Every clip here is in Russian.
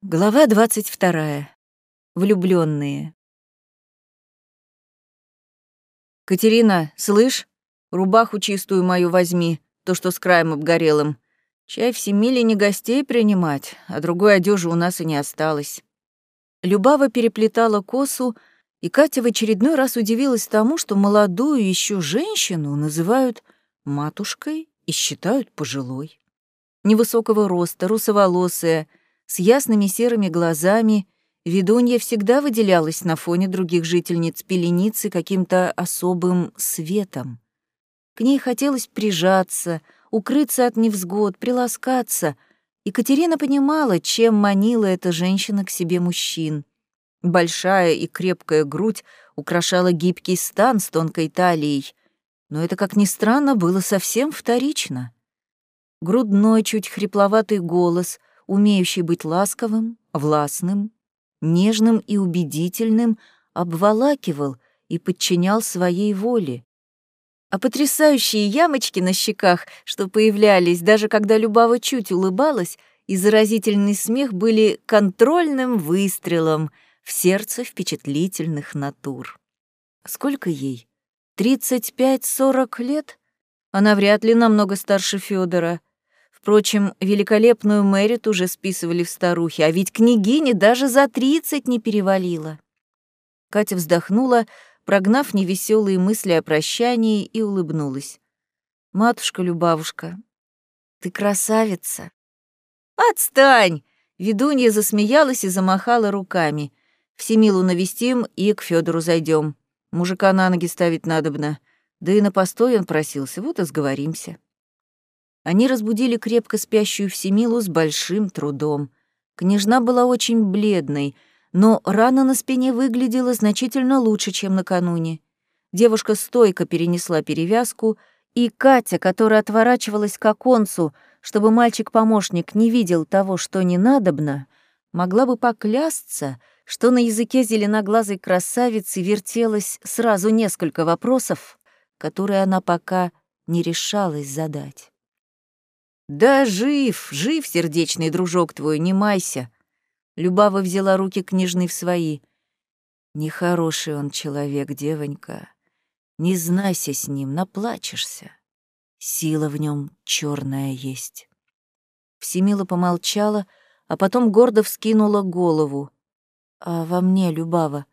Глава двадцать вторая. Влюбленные. Катерина, слышь, рубаху чистую мою возьми, то, что с краем обгорелым. Чай в Семиле не гостей принимать, а другой одежи у нас и не осталось. Любава переплетала косу, и Катя в очередной раз удивилась тому, что молодую еще женщину называют матушкой и считают пожилой. Невысокого роста, русоволосая — с ясными серыми глазами, ведунья всегда выделялась на фоне других жительниц пеленицы каким-то особым светом. К ней хотелось прижаться, укрыться от невзгод, приласкаться. Екатерина понимала, чем манила эта женщина к себе мужчин. Большая и крепкая грудь украшала гибкий стан с тонкой талией, но это, как ни странно, было совсем вторично. Грудной, чуть хрипловатый голос, умеющий быть ласковым, властным, нежным и убедительным, обволакивал и подчинял своей воле. А потрясающие ямочки на щеках, что появлялись, даже когда Любава чуть улыбалась, и заразительный смех были контрольным выстрелом в сердце впечатлительных натур. Сколько ей? Тридцать пять-сорок лет? Она вряд ли намного старше Федора. Впрочем, великолепную Мэрит уже списывали в старухи, а ведь княгине даже за тридцать не перевалила. Катя вздохнула, прогнав невеселые мысли о прощании, и улыбнулась. «Матушка Любавушка, ты красавица!» «Отстань!» Ведунья засмеялась и замахала руками. «Всемилу навестим и к Федору зайдем. Мужика на ноги ставить надобно. Да и на постой он просился, вот и сговоримся». Они разбудили крепко спящую Всемилу с большим трудом. Княжна была очень бледной, но рана на спине выглядела значительно лучше, чем накануне. Девушка стойко перенесла перевязку, и Катя, которая отворачивалась к оконцу, чтобы мальчик-помощник не видел того, что не надобно, могла бы поклясться, что на языке зеленоглазой красавицы вертелось сразу несколько вопросов, которые она пока не решалась задать. «Да жив, жив, сердечный дружок твой, не майся!» Любава взяла руки княжны в свои. «Нехороший он человек, девонька. Не знайся с ним, наплачешься. Сила в нем черная есть». Всемила помолчала, а потом гордо вскинула голову. «А во мне, Любава,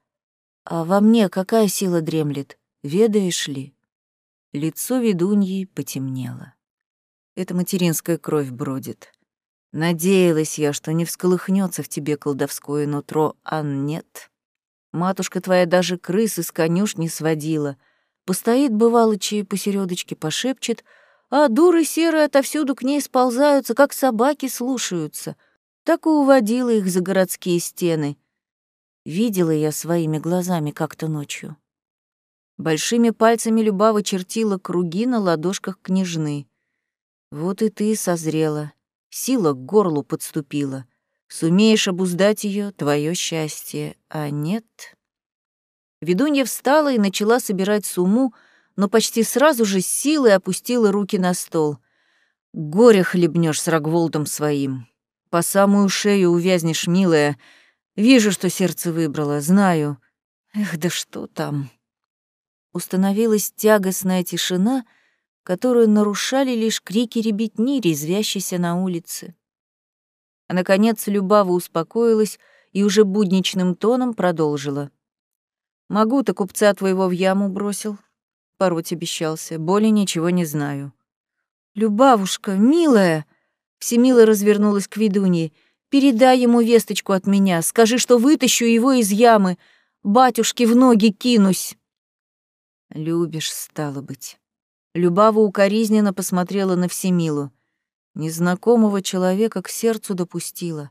а во мне какая сила дремлет, ведаешь ли?» Лицо ведуньи потемнело. Это материнская кровь бродит. Надеялась я, что не всколыхнется в тебе колдовское нутро, а нет. Матушка твоя даже крыс из конюшни сводила. Постоит, бывало, чей посередочке пошепчет, а дуры серые отовсюду к ней сползаются, как собаки слушаются. Так и уводила их за городские стены. Видела я своими глазами как-то ночью. Большими пальцами Любава чертила круги на ладошках княжны. Вот и ты созрела, сила к горлу подступила. Сумеешь обуздать ее, твое счастье, а нет. Ведунья встала и начала собирать сумму, но почти сразу же силой опустила руки на стол. Горе хлебнешь с Рогволдом своим. По самую шею увязнешь, милая. Вижу, что сердце выбрало, знаю. Эх, да что там. Установилась тягостная тишина — которую нарушали лишь крики ребятни, резвящейся на улице. А, наконец, Любава успокоилась и уже будничным тоном продолжила. «Могу-то купца твоего в яму бросил. Пороть обещался. Более ничего не знаю». «Любавушка, милая!» Всемила развернулась к ведунье. «Передай ему весточку от меня. Скажи, что вытащу его из ямы. Батюшке в ноги кинусь». «Любишь, стало быть». Любава укоризненно посмотрела на Всемилу. Незнакомого человека к сердцу допустила.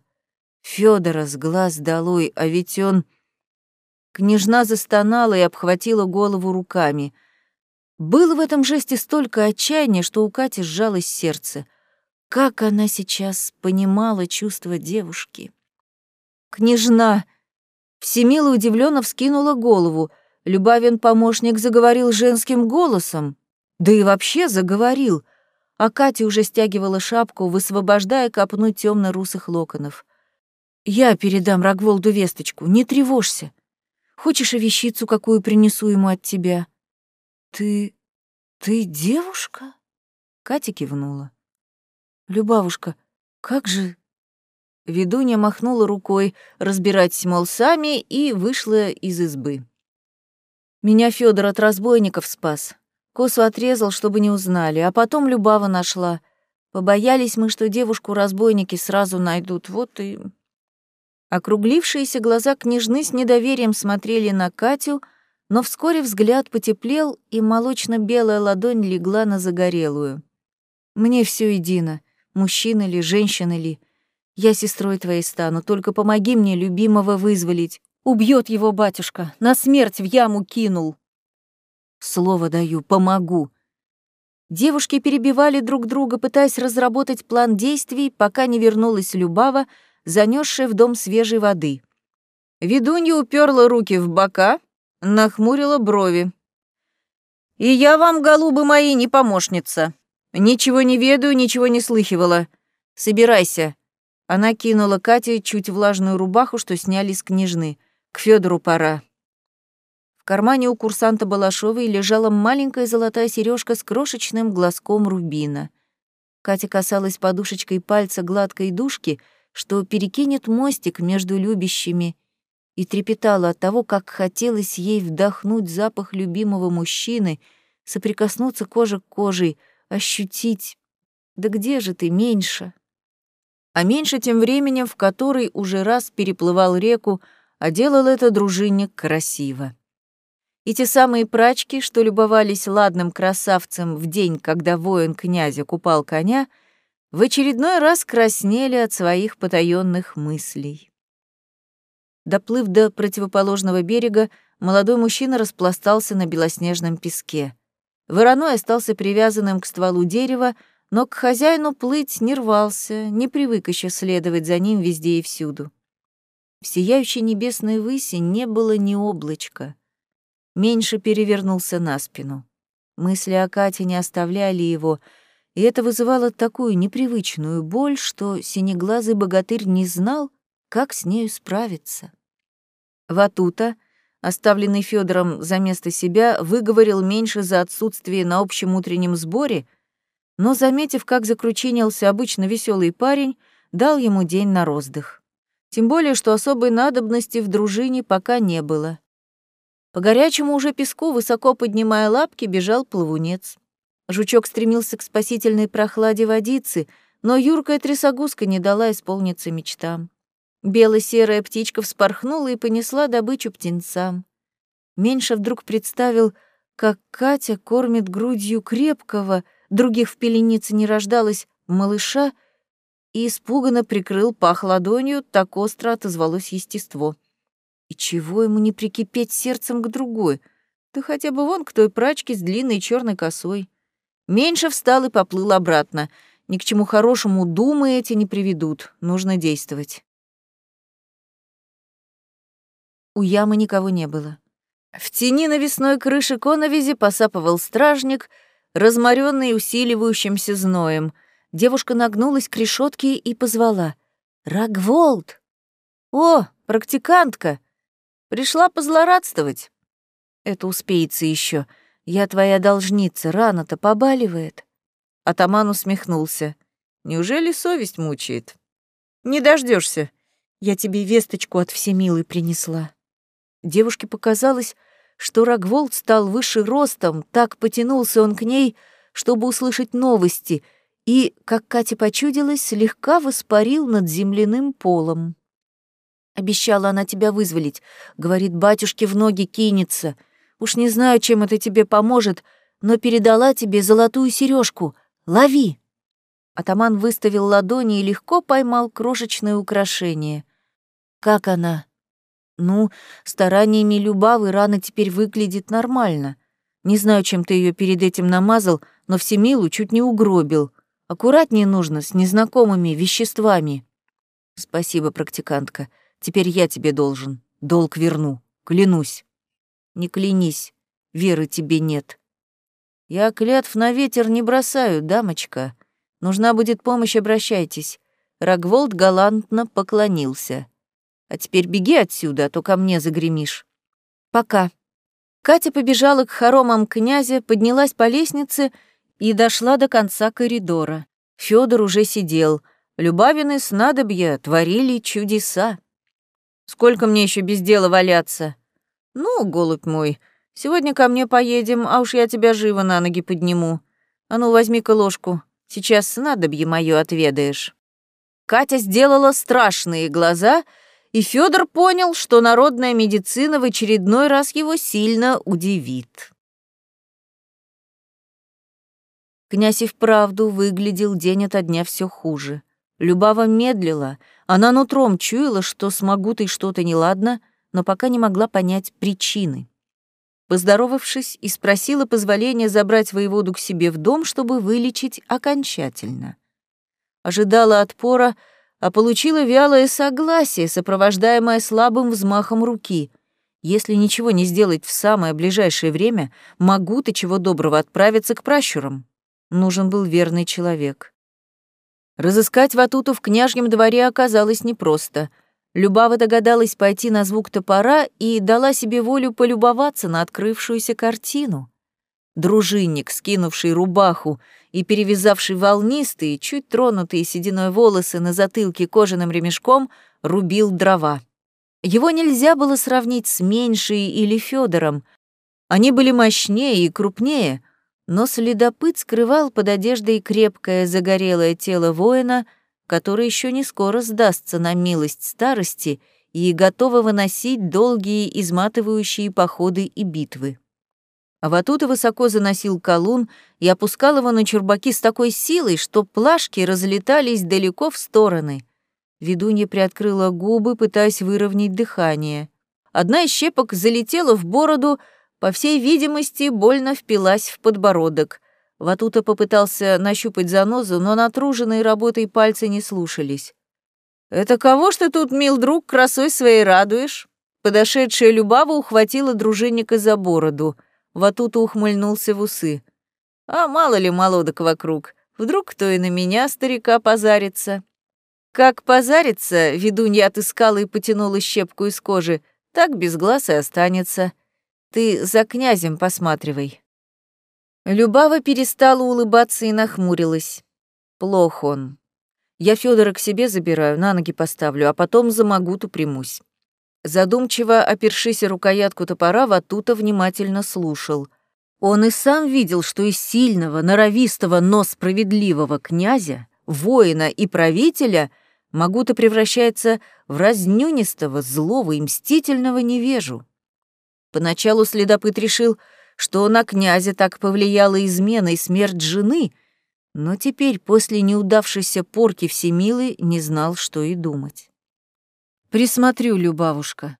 Фёдора с глаз долой, а ведь он... Княжна застонала и обхватила голову руками. Было в этом жесте столько отчаяния, что у Кати сжалось сердце. Как она сейчас понимала чувства девушки. «Княжна!» Всемила удивленно вскинула голову. Любавин помощник заговорил женским голосом. Да и вообще заговорил. А Катя уже стягивала шапку, высвобождая копну темно-русых локонов. Я передам Рогволду весточку, не тревожься. Хочешь и вещицу, какую принесу ему от тебя? Ты... ты девушка? Катя кивнула. Любавушка, как же... Ведунья махнула рукой, разбирать, мол, сами, и вышла из избы. Меня Федор от разбойников спас. Косу отрезал, чтобы не узнали, а потом Любава нашла. Побоялись мы, что девушку разбойники сразу найдут, вот и... Округлившиеся глаза княжны с недоверием смотрели на Катю, но вскоре взгляд потеплел, и молочно-белая ладонь легла на загорелую. «Мне все едино, мужчина ли, женщина ли. Я сестрой твоей стану, только помоги мне любимого вызволить. Убьет его батюшка, на смерть в яму кинул». «Слово даю, помогу», Девушки перебивали друг друга, пытаясь разработать план действий, пока не вернулась Любава, занесшая в дом свежей воды. Ведунья уперла руки в бока, нахмурила брови. «И я вам, голубы мои, не помощница. Ничего не ведаю, ничего не слыхивала. Собирайся». Она кинула Кате чуть влажную рубаху, что сняли с княжны. «К Федору пора». В кармане у курсанта Балашовой лежала маленькая золотая сережка с крошечным глазком рубина. Катя касалась подушечкой пальца гладкой душки — что перекинет мостик между любящими, и трепетала от того, как хотелось ей вдохнуть запах любимого мужчины, соприкоснуться кожа к коже, ощутить «Да где же ты, меньше?» А меньше тем временем, в который уже раз переплывал реку, а делал это дружинник красиво. И те самые прачки, что любовались ладным красавцем в день, когда воин князя купал коня — в очередной раз краснели от своих потаенных мыслей. Доплыв до противоположного берега, молодой мужчина распластался на белоснежном песке. Вороной остался привязанным к стволу дерева, но к хозяину плыть не рвался, не привык еще следовать за ним везде и всюду. В сияющей небесной выси не было ни облачка. Меньше перевернулся на спину. Мысли о Кате не оставляли его — и это вызывало такую непривычную боль, что синеглазый богатырь не знал, как с нею справиться. Ватута, оставленный Федором за место себя, выговорил меньше за отсутствие на общем утреннем сборе, но, заметив, как закручинился обычно веселый парень, дал ему день на роздых. Тем более, что особой надобности в дружине пока не было. По горячему уже песку, высоко поднимая лапки, бежал плавунец. Жучок стремился к спасительной прохладе водицы, но юркая трясогузка не дала исполниться мечтам. Бело-серая птичка вспорхнула и понесла добычу птенцам. Меньше вдруг представил, как Катя кормит грудью крепкого, других в пеленице не рождалось, малыша, и испуганно прикрыл пах ладонью, так остро отозвалось естество. И чего ему не прикипеть сердцем к другой? Да хотя бы вон к той прачке с длинной черной косой. Меньше встал и поплыл обратно. Ни к чему хорошему думы эти не приведут. Нужно действовать. У ямы никого не было. В тени навесной крыши коновизи посапывал стражник, разморенный усиливающимся зноем. Девушка нагнулась к решетке и позвала. «Рагволд!» «О, практикантка! Пришла позлорадствовать!» «Это успеется еще. «Я твоя должница, рана-то побаливает». Атаман усмехнулся. «Неужели совесть мучает?» «Не дождешься. Я тебе весточку от всемилой принесла». Девушке показалось, что Рогволд стал выше ростом, так потянулся он к ней, чтобы услышать новости, и, как Катя почудилась, слегка воспарил над земляным полом. «Обещала она тебя вызволить. Говорит, батюшке в ноги кинется. Уж не знаю, чем это тебе поможет, но передала тебе золотую сережку. Лови!» Атаман выставил ладони и легко поймал крошечное украшение. «Как она?» «Ну, стараниями Любавы рана теперь выглядит нормально. Не знаю, чем ты ее перед этим намазал, но Всемилу чуть не угробил. Аккуратнее нужно с незнакомыми веществами». «Спасибо, практикантка. Теперь я тебе должен. Долг верну. Клянусь». Не клянись, веры тебе нет. Я клятв на ветер не бросаю, дамочка. Нужна будет помощь, обращайтесь. Рогволд галантно поклонился. А теперь беги отсюда, а то ко мне загремишь. Пока. Катя побежала к хоромам князя, поднялась по лестнице и дошла до конца коридора. Фёдор уже сидел. Любавины снадобья творили чудеса. Сколько мне еще без дела валяться? Ну, голубь мой, сегодня ко мне поедем, а уж я тебя живо на ноги подниму. А ну, возьми-ка ложку, сейчас снадобье моё отведаешь. Катя сделала страшные глаза, и Федор понял, что народная медицина в очередной раз его сильно удивит. Князь и вправду выглядел день ото дня все хуже. Любава медлила, она нутром чуяла, что с Магутой что-то неладно, но пока не могла понять причины. Поздоровавшись и спросила позволения забрать воеводу к себе в дом, чтобы вылечить окончательно. Ожидала отпора, а получила вялое согласие, сопровождаемое слабым взмахом руки. Если ничего не сделать в самое ближайшее время, Магута чего доброго отправиться к пращурам. Нужен был верный человек. Разыскать Ватуту в княжьем дворе оказалось непросто. Любава догадалась пойти на звук топора и дала себе волю полюбоваться на открывшуюся картину. Дружинник, скинувший рубаху и перевязавший волнистые, чуть тронутые сединой волосы на затылке кожаным ремешком, рубил дрова. Его нельзя было сравнить с Меньшей или Федором. Они были мощнее и крупнее — но следопыт скрывал под одеждой крепкое загорелое тело воина, который еще не скоро сдастся на милость старости и готово выносить долгие изматывающие походы и битвы. А Ватута высоко заносил колун и опускал его на чурбаки с такой силой, что плашки разлетались далеко в стороны. Ведунья приоткрыла губы, пытаясь выровнять дыхание. Одна из щепок залетела в бороду, по всей видимости, больно впилась в подбородок. Ватута попытался нащупать занозу, но натруженные работой пальцы не слушались. «Это кого ж ты тут, мил друг, красой своей радуешь?» Подошедшая Любава ухватила дружинника за бороду. Ватута ухмыльнулся в усы. «А мало ли молодок вокруг, вдруг кто и на меня, старика, позарится?» Как позарится, ведунья отыскала и потянула щепку из кожи, так без глаз и останется. Ты за князем посматривай». Любава перестала улыбаться и нахмурилась. Плох он. Я Федора к себе забираю, на ноги поставлю, а потом за Магуту примусь. Задумчиво опершись рукоятку топора, Ватута внимательно слушал. Он и сам видел, что из сильного, норовистого, но справедливого князя, воина и правителя Магута превращается в разнюнистого, злого и мстительного невежу. Поначалу следопыт решил, что на князя так повлияла измена и смерть жены, но теперь, после неудавшейся порки Всемилы, не знал, что и думать. «Присмотрю, Любавушка».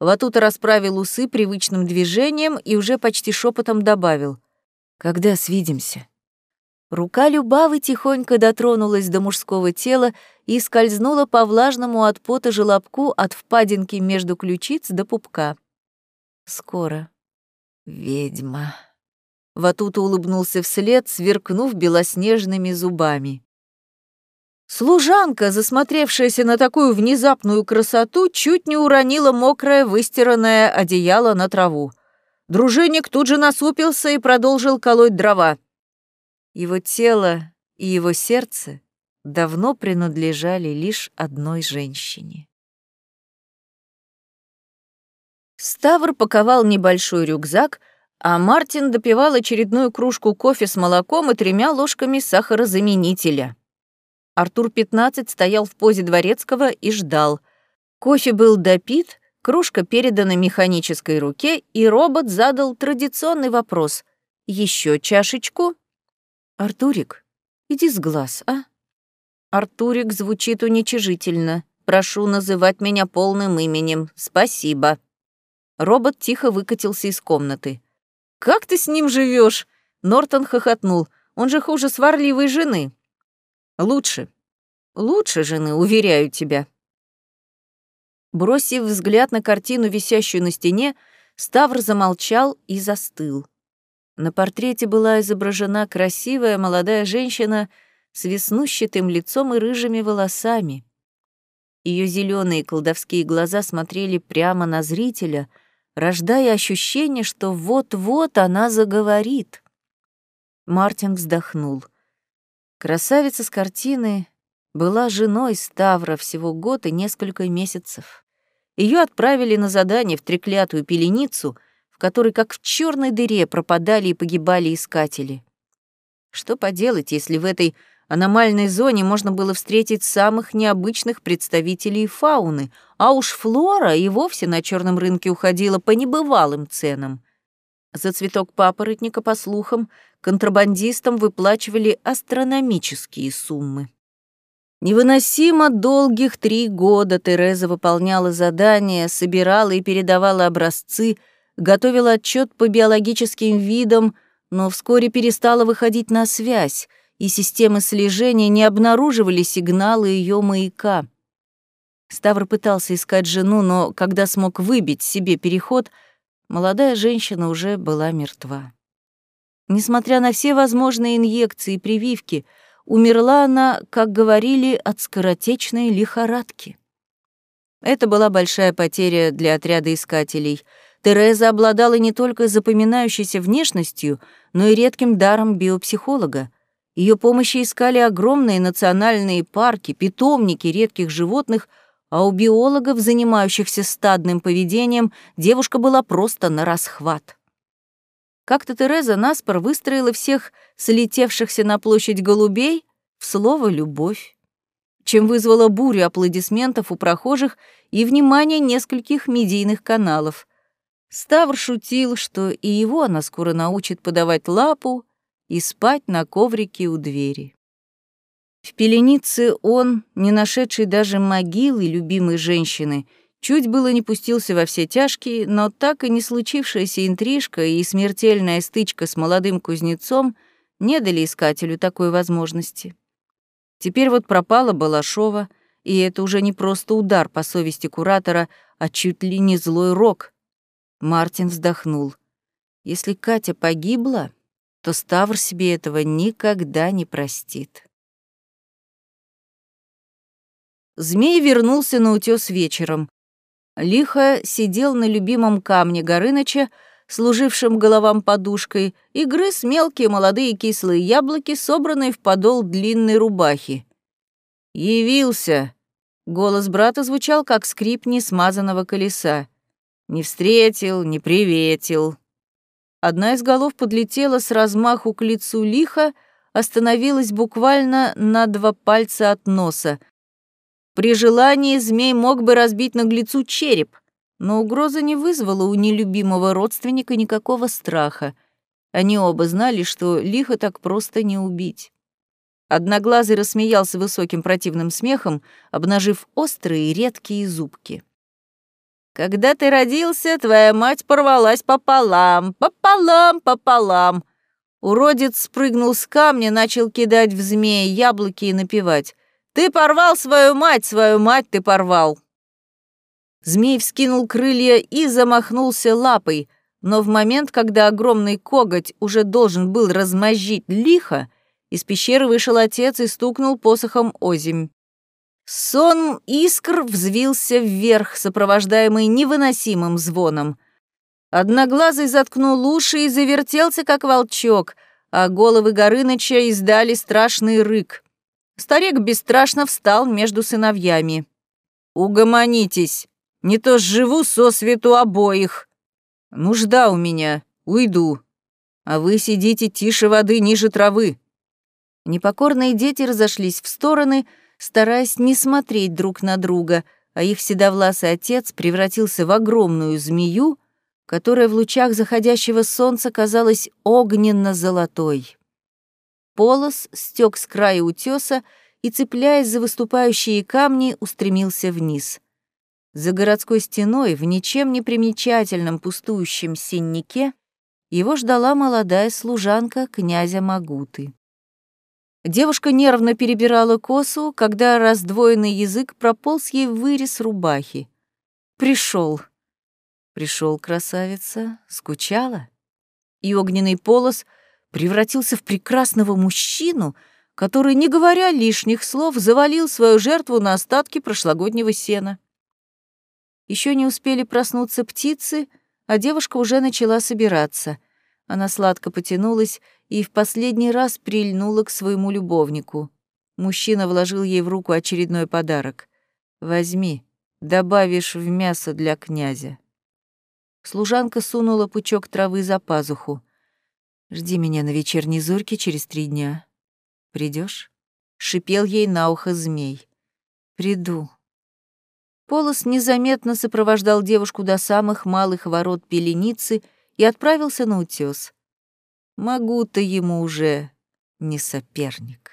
Ватута расправил усы привычным движением и уже почти шепотом добавил. «Когда свидимся?» Рука Любавы тихонько дотронулась до мужского тела и скользнула по влажному от пота желобку от впадинки между ключиц до пупка. Скоро. Ведьма. Ватута улыбнулся вслед, сверкнув белоснежными зубами. Служанка, засмотревшаяся на такую внезапную красоту, чуть не уронила мокрое выстиранное одеяло на траву. Дружинник тут же насупился и продолжил колоть дрова. Его тело и его сердце давно принадлежали лишь одной женщине. Ставр паковал небольшой рюкзак, а Мартин допивал очередную кружку кофе с молоком и тремя ложками сахарозаменителя. Артур-15 стоял в позе дворецкого и ждал. Кофе был допит, кружка передана механической руке, и робот задал традиционный вопрос. «Еще чашечку?» «Артурик, иди с глаз, а?» «Артурик звучит уничижительно. Прошу называть меня полным именем. Спасибо». Робот тихо выкатился из комнаты. «Как ты с ним живешь? Нортон хохотнул. «Он же хуже сварливой жены». «Лучше. Лучше жены, уверяю тебя». Бросив взгляд на картину, висящую на стене, Ставр замолчал и застыл. На портрете была изображена красивая молодая женщина с веснущатым лицом и рыжими волосами. Ее зеленые колдовские глаза смотрели прямо на зрителя, рождая ощущение, что вот-вот она заговорит. Мартин вздохнул. Красавица с картины была женой Ставра всего год и несколько месяцев. Ее отправили на задание в треклятую пеленицу, в которой, как в черной дыре, пропадали и погибали искатели. Что поделать, если в этой аномальной зоне можно было встретить самых необычных представителей фауны, а уж флора и вовсе на черном рынке уходила по небывалым ценам. За цветок папоротника, по слухам, контрабандистам выплачивали астрономические суммы. Невыносимо долгих три года Тереза выполняла задания, собирала и передавала образцы, готовила отчет по биологическим видам, но вскоре перестала выходить на связь, и системы слежения не обнаруживали сигналы ее маяка. Ставр пытался искать жену, но когда смог выбить себе переход, молодая женщина уже была мертва. Несмотря на все возможные инъекции и прививки, умерла она, как говорили, от скоротечной лихорадки. Это была большая потеря для отряда искателей. Тереза обладала не только запоминающейся внешностью, но и редким даром биопсихолога. Ее помощи искали огромные национальные парки, питомники редких животных, а у биологов, занимающихся стадным поведением, девушка была просто на расхват. Как-то Тереза наспор выстроила всех слетевшихся на площадь голубей в слово «любовь», чем вызвала бурю аплодисментов у прохожих и внимание нескольких медийных каналов. Ставр шутил, что и его она скоро научит подавать лапу и спать на коврике у двери. В пеленице он, не нашедший даже могилы любимой женщины, — Чуть было не пустился во все тяжкие, но так и не случившаяся интрижка и смертельная стычка с молодым кузнецом не дали искателю такой возможности. Теперь вот пропала Балашова, и это уже не просто удар по совести куратора, а чуть ли не злой рок. Мартин вздохнул. Если Катя погибла, то Ставр себе этого никогда не простит. Змей вернулся на утёс вечером. Лихо сидел на любимом камне Горыныча, служившем головам подушкой, и грыз мелкие молодые кислые яблоки, собранные в подол длинной рубахи. «Явился!» — голос брата звучал, как скрип несмазанного колеса. «Не встретил, не приветил». Одна из голов подлетела с размаху к лицу лихо, остановилась буквально на два пальца от носа — при желании змей мог бы разбить наглецу череп, но угроза не вызвала у нелюбимого родственника никакого страха. Они оба знали, что лихо так просто не убить. Одноглазый рассмеялся высоким противным смехом, обнажив острые редкие зубки. «Когда ты родился, твоя мать порвалась пополам, пополам, пополам!» Уродец спрыгнул с камня, начал кидать в змея яблоки и напевать. Ты порвал свою мать, свою мать ты порвал!» Змей вскинул крылья и замахнулся лапой, но в момент, когда огромный коготь уже должен был размозжить лихо, из пещеры вышел отец и стукнул посохом озимь. Сон искр взвился вверх, сопровождаемый невыносимым звоном. Одноглазый заткнул уши и завертелся, как волчок, а головы Горыныча издали страшный рык. Старик бесстрашно встал между сыновьями. «Угомонитесь, не то живу со свету обоих. Нужда у меня, уйду. А вы сидите тише воды, ниже травы». Непокорные дети разошлись в стороны, стараясь не смотреть друг на друга, а их седовласый отец превратился в огромную змею, которая в лучах заходящего солнца казалась огненно-золотой. Полос стек с края утеса и, цепляясь за выступающие камни, устремился вниз. За городской стеной, в ничем не примечательном пустующем синнике, его ждала молодая служанка князя Магуты. Девушка нервно перебирала косу, когда раздвоенный язык прополз ей в вырез рубахи. Пришел. Пришел красавица, скучала. И огненный полос — превратился в прекрасного мужчину, который, не говоря лишних слов, завалил свою жертву на остатки прошлогоднего сена. Еще не успели проснуться птицы, а девушка уже начала собираться. Она сладко потянулась и в последний раз прильнула к своему любовнику. Мужчина вложил ей в руку очередной подарок. «Возьми, добавишь в мясо для князя». Служанка сунула пучок травы за пазуху. «Жди меня на вечерней зорьке через три дня. Придешь? шипел ей на ухо змей. «Приду». Полос незаметно сопровождал девушку до самых малых ворот пеленицы и отправился на утёс. Могу-то ему уже не соперник.